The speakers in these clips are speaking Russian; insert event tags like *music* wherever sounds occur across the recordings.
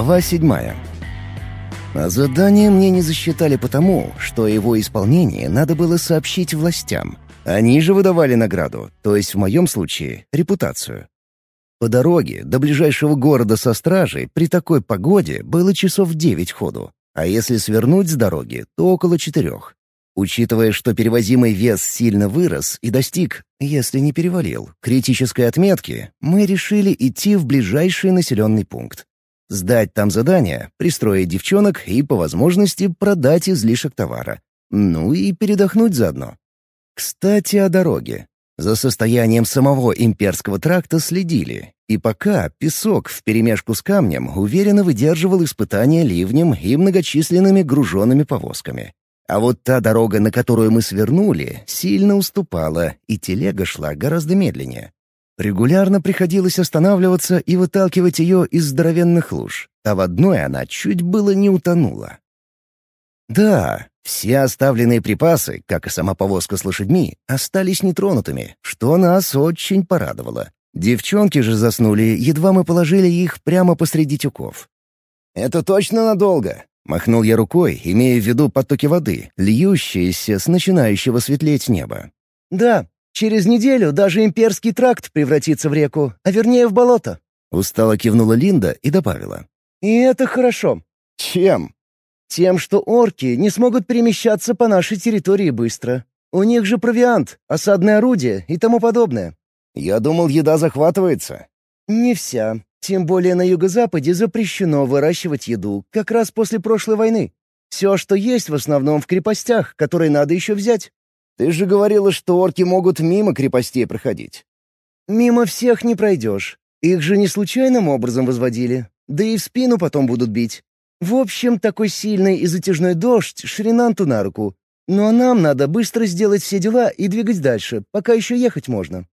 Глава седьмая. А задание мне не засчитали потому, что его исполнение надо было сообщить властям. Они же выдавали награду, то есть в моем случае — репутацию. По дороге до ближайшего города со стражей при такой погоде было часов девять ходу, а если свернуть с дороги, то около четырех. Учитывая, что перевозимый вес сильно вырос и достиг, если не перевалил, критической отметки, мы решили идти в ближайший населенный пункт. Сдать там задание, пристроить девчонок и, по возможности, продать излишек товара. Ну и передохнуть заодно. Кстати, о дороге. За состоянием самого имперского тракта следили, и пока песок вперемешку с камнем уверенно выдерживал испытания ливнем и многочисленными груженными повозками. А вот та дорога, на которую мы свернули, сильно уступала, и телега шла гораздо медленнее. Регулярно приходилось останавливаться и выталкивать ее из здоровенных луж, а в одной она чуть было не утонула. Да, все оставленные припасы, как и сама повозка с лошадьми, остались нетронутыми, что нас очень порадовало. Девчонки же заснули, едва мы положили их прямо посреди тюков. «Это точно надолго?» — махнул я рукой, имея в виду потоки воды, льющиеся с начинающего светлеть неба. «Да, Через неделю даже имперский тракт превратится в реку, а вернее в болото». Устало кивнула Линда и добавила. «И это хорошо». «Чем?» «Тем, что орки не смогут перемещаться по нашей территории быстро. У них же провиант, осадное орудие и тому подобное». «Я думал, еда захватывается». «Не вся. Тем более на юго-западе запрещено выращивать еду, как раз после прошлой войны. Все, что есть, в основном в крепостях, которые надо еще взять. Ты же говорила, что орки могут мимо крепостей проходить». «Мимо всех не пройдешь. Их же не случайным образом возводили. Да и в спину потом будут бить. В общем, такой сильный и затяжной дождь Шринанту на руку. Ну а нам надо быстро сделать все дела и двигать дальше, пока еще ехать можно».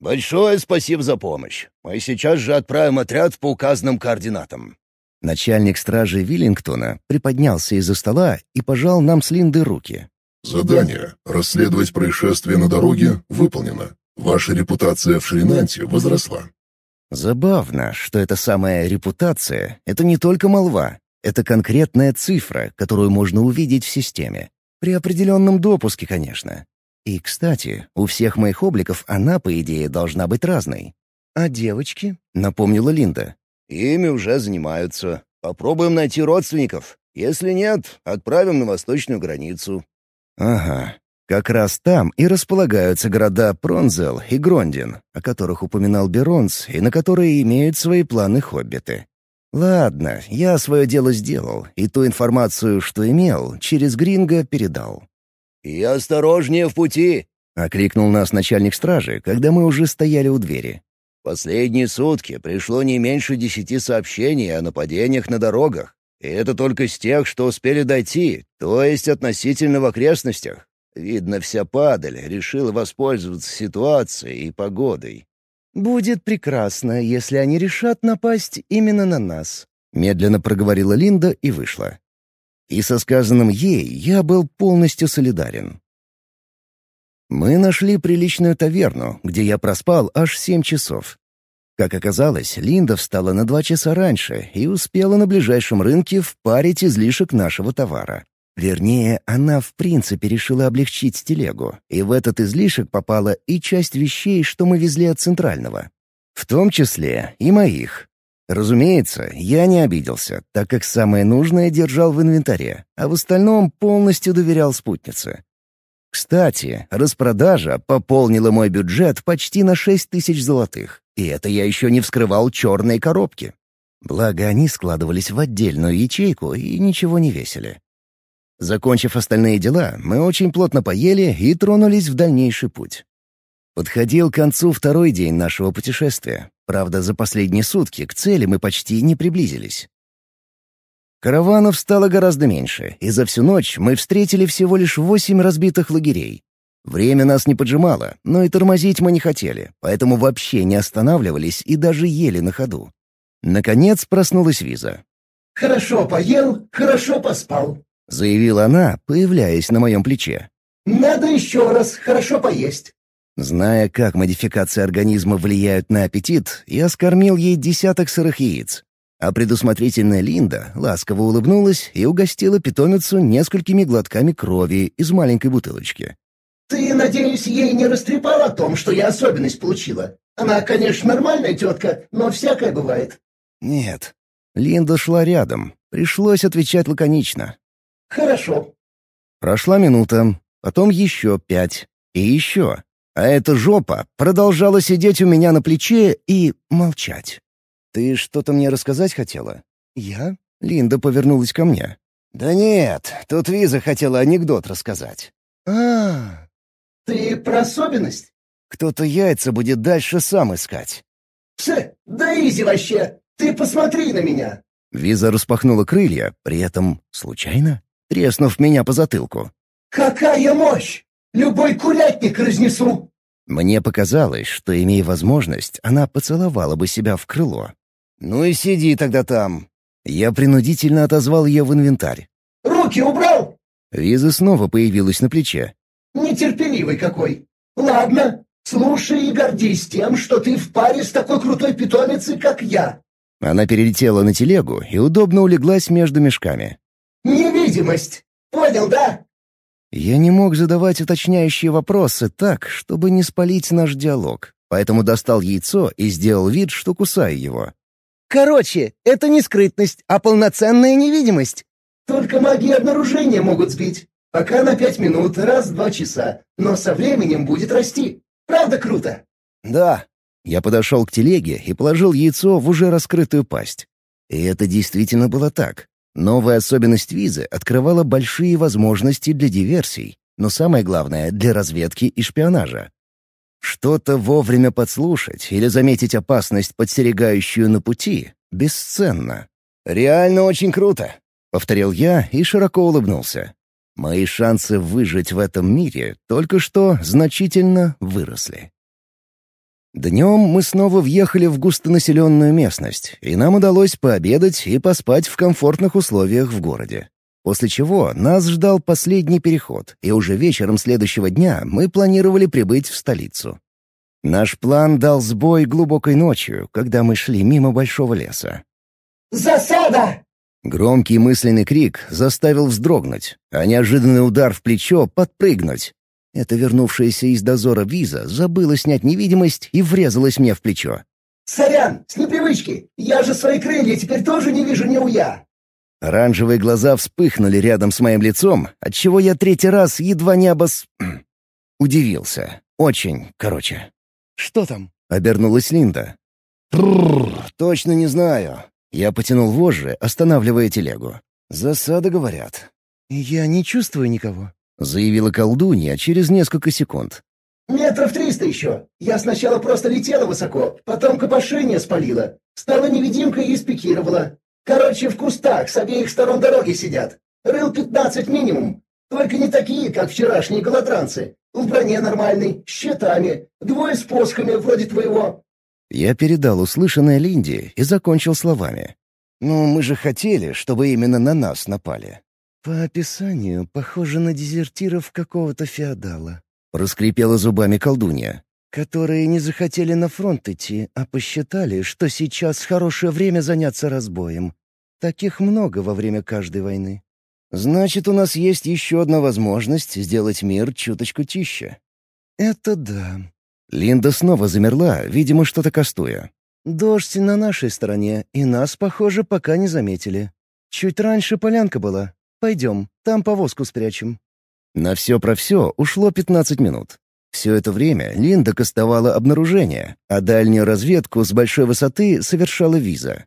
«Большое спасибо за помощь. Мы сейчас же отправим отряд по указанным координатам». Начальник стражи Виллингтона приподнялся из-за стола и пожал нам с Линдой руки. Задание «Расследовать происшествие на дороге» выполнено. Ваша репутация в Шринанте возросла. Забавно, что эта самая репутация — это не только молва. Это конкретная цифра, которую можно увидеть в системе. При определенном допуске, конечно. И, кстати, у всех моих обликов она, по идее, должна быть разной. «А девочки?» — напомнила Линда. «Ими уже занимаются. Попробуем найти родственников. Если нет, отправим на восточную границу. Ага, как раз там и располагаются города Пронзел и Грондин, о которых упоминал Беронс и на которые имеют свои планы хоббиты. Ладно, я свое дело сделал, и ту информацию, что имел, через Гринго передал. «И осторожнее в пути!» — окликнул нас начальник стражи, когда мы уже стояли у двери. «Последние сутки пришло не меньше десяти сообщений о нападениях на дорогах. И это только с тех, что успели дойти, то есть относительно в окрестностях. Видно, вся падаль решила воспользоваться ситуацией и погодой. «Будет прекрасно, если они решат напасть именно на нас», — медленно проговорила Линда и вышла. И со сказанным ей я был полностью солидарен. Мы нашли приличную таверну, где я проспал аж семь часов. Как оказалось, Линда встала на два часа раньше и успела на ближайшем рынке впарить излишек нашего товара. Вернее, она в принципе решила облегчить телегу, и в этот излишек попала и часть вещей, что мы везли от Центрального. В том числе и моих. Разумеется, я не обиделся, так как самое нужное держал в инвентаре, а в остальном полностью доверял спутнице. Кстати, распродажа пополнила мой бюджет почти на шесть тысяч золотых. И это я еще не вскрывал черные коробки. Благо, они складывались в отдельную ячейку и ничего не весили. Закончив остальные дела, мы очень плотно поели и тронулись в дальнейший путь. Подходил к концу второй день нашего путешествия. Правда, за последние сутки к цели мы почти не приблизились. Караванов стало гораздо меньше, и за всю ночь мы встретили всего лишь восемь разбитых лагерей. Время нас не поджимало, но и тормозить мы не хотели, поэтому вообще не останавливались и даже ели на ходу. Наконец проснулась Виза. «Хорошо поел, хорошо поспал», — заявила она, появляясь на моем плече. «Надо еще раз хорошо поесть». Зная, как модификации организма влияют на аппетит, я скормил ей десяток сырых яиц. А предусмотрительная Линда ласково улыбнулась и угостила питомицу несколькими глотками крови из маленькой бутылочки. «Ты, надеюсь, ей не растрепал о том, что я особенность получила? Она, конечно, нормальная тетка, но всякое бывает». «Нет». Линда шла рядом. Пришлось отвечать лаконично. «Хорошо». Прошла минута, потом еще пять. И еще. А эта жопа продолжала сидеть у меня на плече и молчать. «Ты что-то мне рассказать хотела?» «Я?» Линда повернулась ко мне. «Да нет, тут Виза хотела анекдот рассказать». А, -а, а Ты про особенность?» «Кто-то яйца будет дальше сам искать». «Псы, да изи вообще! Ты посмотри на меня!» Виза распахнула крылья, при этом случайно, треснув меня по затылку. «Какая мощь! Любой курятник разнесу!» Мне показалось, что, имея возможность, она поцеловала бы себя в крыло. «Ну и сиди тогда там». Я принудительно отозвал ее в инвентарь. «Руки убрал!» Виза снова появилась на плече. «Нетерпеливый какой! Ладно, слушай и гордись тем, что ты в паре с такой крутой питомицей, как я!» Она перелетела на телегу и удобно улеглась между мешками. «Невидимость! Понял, да?» Я не мог задавать уточняющие вопросы так, чтобы не спалить наш диалог, поэтому достал яйцо и сделал вид, что кусаю его. «Короче, это не скрытность, а полноценная невидимость». «Только маги обнаружения могут сбить. Пока на пять минут, раз-два часа, но со временем будет расти. Правда круто?» «Да». Я подошел к телеге и положил яйцо в уже раскрытую пасть. И это действительно было так. Новая особенность визы открывала большие возможности для диверсий, но самое главное — для разведки и шпионажа. Что-то вовремя подслушать или заметить опасность, подстерегающую на пути, бесценно. «Реально очень круто», — повторил я и широко улыбнулся. Мои шансы выжить в этом мире только что значительно выросли. Днем мы снова въехали в густонаселенную местность, и нам удалось пообедать и поспать в комфортных условиях в городе. После чего нас ждал последний переход, и уже вечером следующего дня мы планировали прибыть в столицу. Наш план дал сбой глубокой ночью, когда мы шли мимо большого леса. «Засада!» Громкий мысленный крик заставил вздрогнуть, а неожиданный удар в плечо — подпрыгнуть. Эта вернувшаяся из дозора виза забыла снять невидимость и врезалась мне в плечо. «Сорян, с непривычки! Я же свои крылья теперь тоже не вижу ни уя!» Оранжевые глаза вспыхнули рядом с моим лицом, отчего я третий раз едва не обос... *clears throat* Удивился. Очень, короче. «Что там?» — обернулась Линда. точно не знаю». Я потянул вожжи, останавливая телегу. «Засада, говорят». «Я не чувствую никого». — заявила колдунья через несколько секунд. «Метров триста еще. Я сначала просто летела высоко, потом копошение спалила. Стала невидимкой и спикировала. Короче, в кустах с обеих сторон дороги сидят. Рыл пятнадцать минимум. Только не такие, как вчерашние голодранцы. В броне нормальной, с щитами, двое с посохами вроде твоего». Я передал услышанное Линде и закончил словами. «Ну, мы же хотели, чтобы именно на нас напали. «По описанию похоже на дезертиров какого-то феодала», — проскрипела зубами колдунья. «Которые не захотели на фронт идти, а посчитали, что сейчас хорошее время заняться разбоем. Таких много во время каждой войны». «Значит, у нас есть еще одна возможность сделать мир чуточку тише». «Это да». Линда снова замерла, видимо, что-то кастуя. «Дождь на нашей стороне, и нас, похоже, пока не заметили. Чуть раньше полянка была, Пойдем, там повозку спрячем». На все про все ушло 15 минут. Все это время Линда кастовала обнаружение, а дальнюю разведку с большой высоты совершала виза.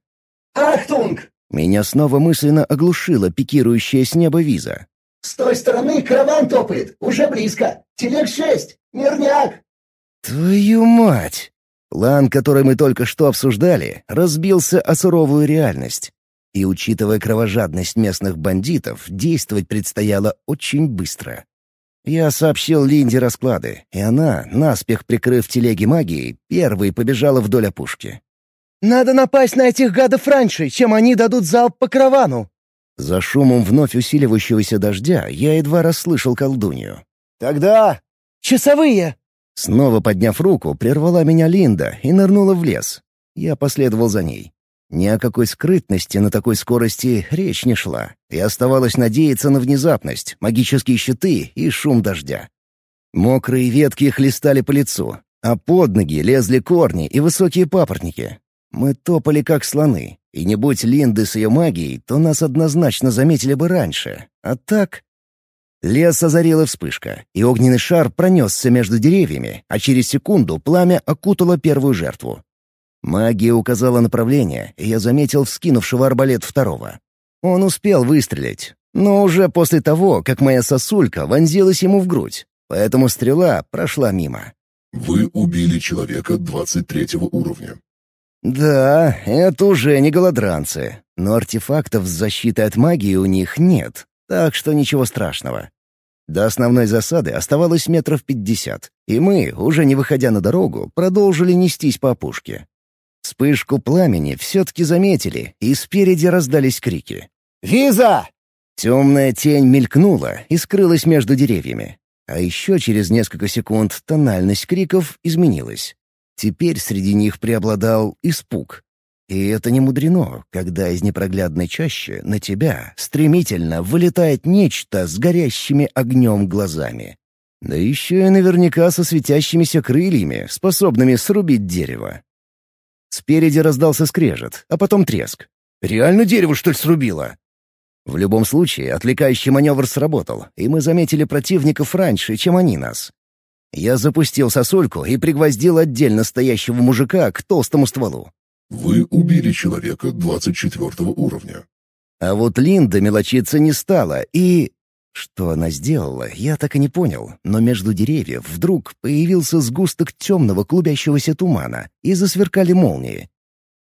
«Achtung!» Меня снова мысленно оглушила пикирующая с неба виза. «С той стороны караван топает, уже близко. Телег шесть, мирняк!» «Твою мать!» План, который мы только что обсуждали, разбился о суровую реальность. И, учитывая кровожадность местных бандитов, действовать предстояло очень быстро. Я сообщил Линде расклады, и она, наспех прикрыв телеги магией, первой побежала вдоль опушки. «Надо напасть на этих гадов раньше, чем они дадут залп по каравану!» За шумом вновь усиливающегося дождя я едва расслышал колдунью. «Тогда...» «Часовые!» Снова подняв руку, прервала меня Линда и нырнула в лес. Я последовал за ней. Ни о какой скрытности на такой скорости речь не шла, и оставалось надеяться на внезапность, магические щиты и шум дождя. Мокрые ветки хлестали по лицу, а под ноги лезли корни и высокие папоротники. Мы топали как слоны, и не будь Линды с ее магией, то нас однозначно заметили бы раньше. А так... Лес озарила вспышка, и огненный шар пронесся между деревьями, а через секунду пламя окутало первую жертву. Магия указала направление, и я заметил вскинувшего арбалет второго. Он успел выстрелить, но уже после того, как моя сосулька вонзилась ему в грудь, поэтому стрела прошла мимо. Вы убили человека 23 уровня. Да, это уже не голодранцы, но артефактов с защитой от магии у них нет, так что ничего страшного. До основной засады оставалось метров пятьдесят, и мы, уже не выходя на дорогу, продолжили нестись по опушке. Вспышку пламени все-таки заметили, и спереди раздались крики. «Виза!» Темная тень мелькнула и скрылась между деревьями. А еще через несколько секунд тональность криков изменилась. Теперь среди них преобладал испуг. И это не мудрено, когда из непроглядной чащи на тебя стремительно вылетает нечто с горящими огнем глазами. Да еще и наверняка со светящимися крыльями, способными срубить дерево. Спереди раздался скрежет, а потом треск. «Реально дерево, что ли, срубило?» В любом случае, отвлекающий маневр сработал, и мы заметили противников раньше, чем они нас. Я запустил сосульку и пригвоздил отдельно стоящего мужика к толстому стволу. Вы убили человека 24 уровня. А вот Линда мелочиться не стала, и... Что она сделала, я так и не понял, но между деревьев вдруг появился сгусток темного клубящегося тумана, и засверкали молнии.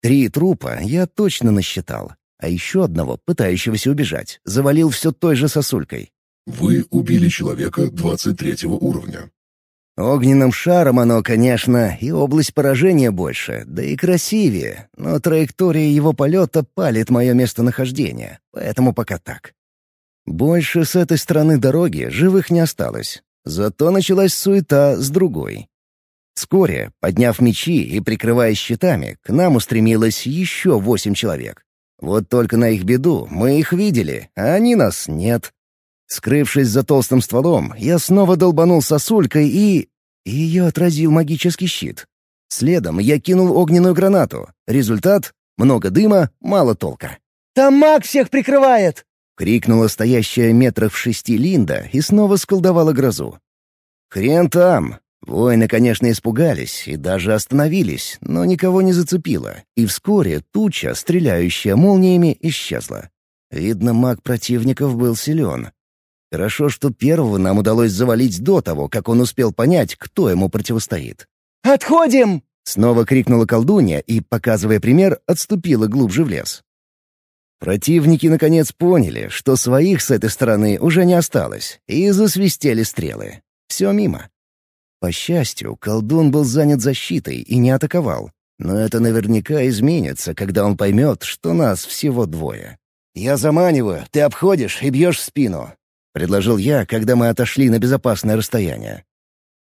Три трупа я точно насчитал, а еще одного, пытающегося убежать, завалил все той же сосулькой. Вы убили человека 23 уровня. Огненным шаром оно, конечно, и область поражения больше, да и красивее, но траектория его полета палит мое местонахождение, поэтому пока так. Больше с этой стороны дороги живых не осталось, зато началась суета с другой. Вскоре, подняв мечи и прикрываясь щитами, к нам устремилось еще восемь человек. Вот только на их беду мы их видели, а они нас нет. Скрывшись за толстым стволом, я снова долбанул сосулькой и... Ее отразил магический щит. Следом я кинул огненную гранату. Результат — много дыма, мало толка. «Там маг всех прикрывает!» — крикнула стоящая метрах в шести Линда и снова сколдовала грозу. «Хрен там!» Воины, конечно, испугались и даже остановились, но никого не зацепило, и вскоре туча, стреляющая молниями, исчезла. Видно, маг противников был силен, Хорошо, что первого нам удалось завалить до того, как он успел понять, кто ему противостоит. «Отходим!» — снова крикнула колдунья и, показывая пример, отступила глубже в лес. Противники наконец поняли, что своих с этой стороны уже не осталось, и засвистели стрелы. Все мимо. По счастью, колдун был занят защитой и не атаковал. Но это наверняка изменится, когда он поймет, что нас всего двое. «Я заманиваю, ты обходишь и бьешь в спину. — предложил я, когда мы отошли на безопасное расстояние.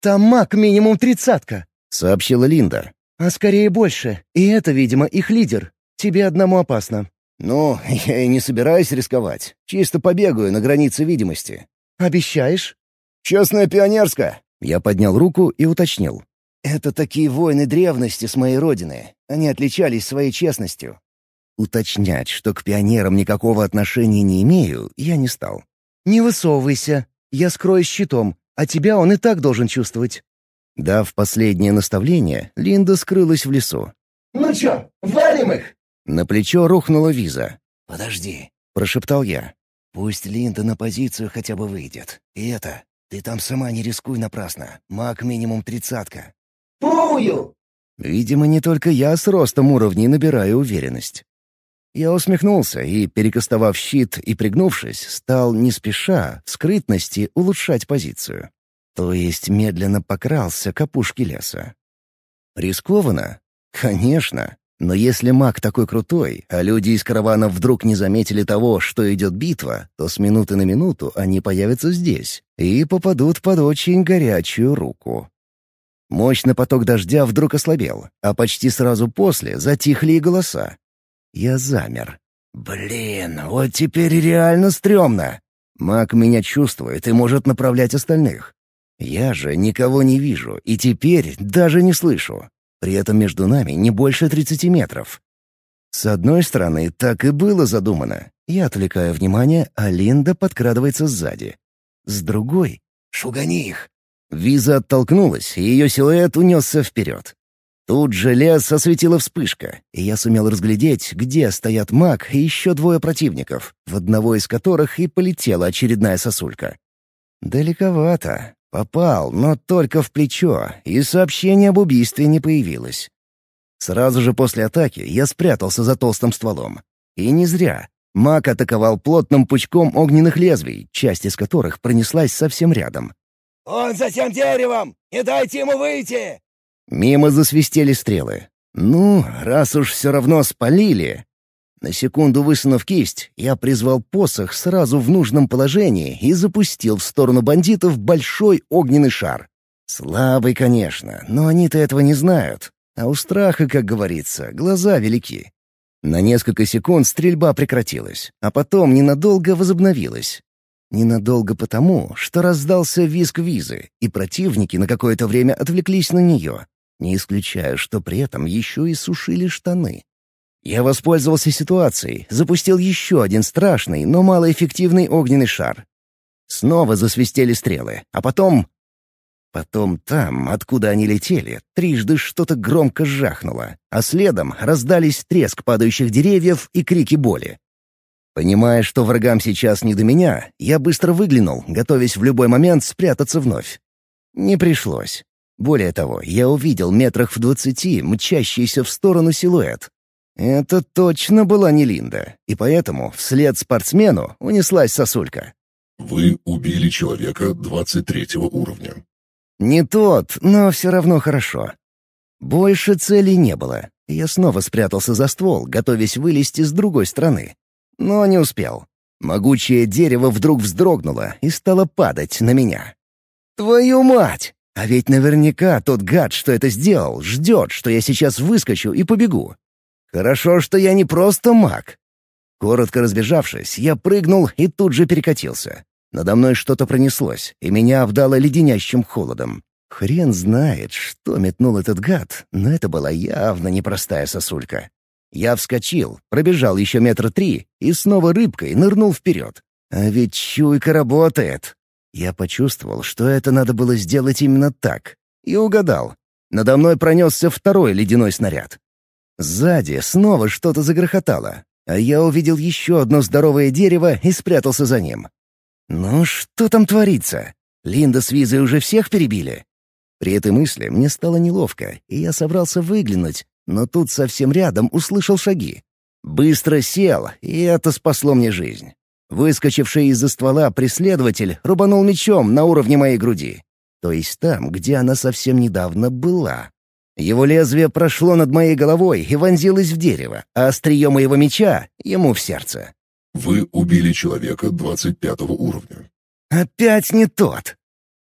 «Там маг минимум тридцатка», — сообщила Линда. «А скорее больше. И это, видимо, их лидер. Тебе одному опасно». «Ну, *laughs* я и не собираюсь рисковать. Чисто побегаю на границе видимости». «Обещаешь?» «Честная пионерская». Я поднял руку и уточнил. «Это такие воины древности с моей родины. Они отличались своей честностью». Уточнять, что к пионерам никакого отношения не имею, я не стал. «Не высовывайся. Я скрою щитом, а тебя он и так должен чувствовать». Дав последнее наставление, Линда скрылась в лесу. «Ну чё, валим их?» На плечо рухнула виза. «Подожди», — прошептал я. «Пусть Линда на позицию хотя бы выйдет. И это, ты там сама не рискуй напрасно. Маг минимум тридцатка». «Пую!» Видимо, не только я с ростом уровней набираю уверенность. Я усмехнулся и, перекастовав щит и пригнувшись, стал не спеша, в скрытности улучшать позицию. То есть медленно покрался к опушке леса. Рискованно? Конечно. Но если маг такой крутой, а люди из каравана вдруг не заметили того, что идет битва, то с минуты на минуту они появятся здесь и попадут под очень горячую руку. Мощный поток дождя вдруг ослабел, а почти сразу после затихли и голоса. Я замер. «Блин, вот теперь реально стрёмно. Маг меня чувствует и может направлять остальных. Я же никого не вижу и теперь даже не слышу. При этом между нами не больше 30 метров. С одной стороны, так и было задумано. Я отвлекаю внимание, а Линда подкрадывается сзади. С другой — шугани их. Виза оттолкнулась, и ее силуэт унесся вперед. Тут же лес осветила вспышка, и я сумел разглядеть, где стоят маг и еще двое противников, в одного из которых и полетела очередная сосулька. Далековато. Попал, но только в плечо, и сообщение об убийстве не появилось. Сразу же после атаки я спрятался за толстым стволом. И не зря. Маг атаковал плотным пучком огненных лезвий, часть из которых пронеслась совсем рядом. «Он за тем деревом! Не дайте ему выйти!» Мимо засвистели стрелы. «Ну, раз уж все равно спалили...» На секунду высунув кисть, я призвал посох сразу в нужном положении и запустил в сторону бандитов большой огненный шар. Слабый, конечно, но они-то этого не знают. А у страха, как говорится, глаза велики. На несколько секунд стрельба прекратилась, а потом ненадолго возобновилась. Ненадолго потому, что раздался визг визы, и противники на какое-то время отвлеклись на нее. Не исключаю, что при этом еще и сушили штаны. Я воспользовался ситуацией, запустил еще один страшный, но малоэффективный огненный шар. Снова засвистели стрелы, а потом... Потом там, откуда они летели, трижды что-то громко жахнуло, а следом раздались треск падающих деревьев и крики боли. Понимая, что врагам сейчас не до меня, я быстро выглянул, готовясь в любой момент спрятаться вновь. Не пришлось. Более того, я увидел метрах в двадцати мчащийся в сторону силуэт. Это точно была не Линда, и поэтому вслед спортсмену унеслась сосулька. Вы убили человека двадцать третьего уровня. Не тот, но все равно хорошо. Больше целей не было. Я снова спрятался за ствол, готовясь вылезти с другой стороны. Но не успел. Могучее дерево вдруг вздрогнуло и стало падать на меня. «Твою мать! А ведь наверняка тот гад, что это сделал, ждет, что я сейчас выскочу и побегу. Хорошо, что я не просто маг. Коротко разбежавшись, я прыгнул и тут же перекатился. Надо мной что-то пронеслось, и меня обдало леденящим холодом. Хрен знает, что метнул этот гад, но это была явно непростая сосулька. Я вскочил, пробежал еще метра три и снова рыбкой нырнул вперед. А ведь чуйка работает. Я почувствовал, что это надо было сделать именно так. И угадал. Надо мной пронесся второй ледяной снаряд. Сзади снова что-то загрохотало, а я увидел еще одно здоровое дерево и спрятался за ним. «Ну что там творится? Линда с Визой уже всех перебили?» При этой мысли мне стало неловко, и я собрался выглянуть, но тут совсем рядом услышал шаги. Быстро сел, и это спасло мне жизнь. Выскочивший из-за ствола преследователь рубанул мечом на уровне моей груди. То есть там, где она совсем недавно была. Его лезвие прошло над моей головой и вонзилось в дерево, а острие моего меча — ему в сердце. Вы убили человека 25 уровня. Опять не тот.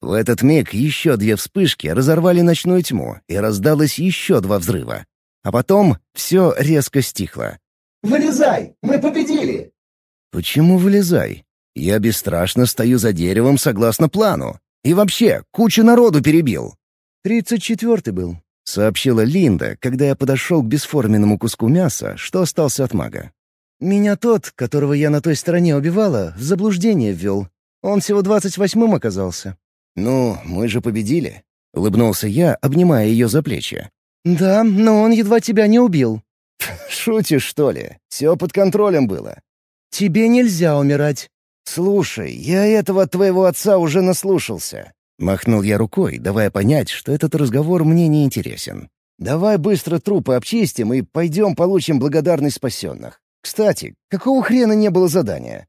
В этот миг еще две вспышки разорвали ночную тьму, и раздалось еще два взрыва. А потом все резко стихло. «Вылезай! Мы победили!» «Почему вылезай? Я бесстрашно стою за деревом согласно плану. И вообще, кучу народу перебил». «Тридцать четвертый был», — сообщила Линда, когда я подошел к бесформенному куску мяса, что остался от мага. «Меня тот, которого я на той стороне убивала, в заблуждение ввел. Он всего двадцать восьмым оказался». «Ну, мы же победили», — улыбнулся я, обнимая ее за плечи. «Да, но он едва тебя не убил». «Шутишь, что ли? Все под контролем было. «Тебе нельзя умирать». «Слушай, я этого от твоего отца уже наслушался». Махнул я рукой, давая понять, что этот разговор мне не интересен. «Давай быстро трупы обчистим и пойдем получим благодарность спасенных. Кстати, какого хрена не было задания?»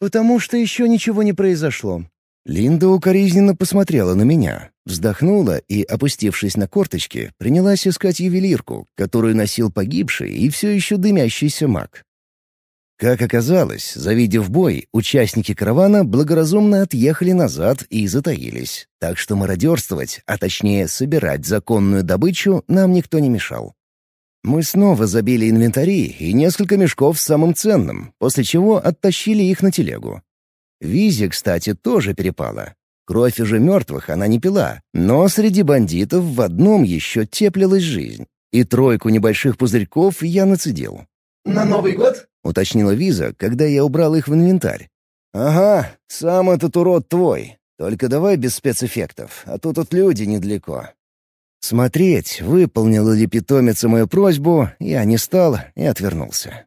«Потому что еще ничего не произошло». Линда укоризненно посмотрела на меня, вздохнула и, опустившись на корточки, принялась искать ювелирку, которую носил погибший и все еще дымящийся маг. Как оказалось, завидев бой, участники каравана благоразумно отъехали назад и затаились, так что мародерствовать, а точнее собирать законную добычу, нам никто не мешал. Мы снова забили инвентари и несколько мешков с самым ценным, после чего оттащили их на телегу. Визе, кстати, тоже перепала. Кровь уже мертвых она не пила, но среди бандитов в одном еще теплилась жизнь. И тройку небольших пузырьков я нацедил. «На Новый год?» — уточнила Виза, когда я убрал их в инвентарь. «Ага, сам этот урод твой. Только давай без спецэффектов, а то тут люди недалеко». Смотреть, выполнила ли питомица мою просьбу, я не стал и отвернулся.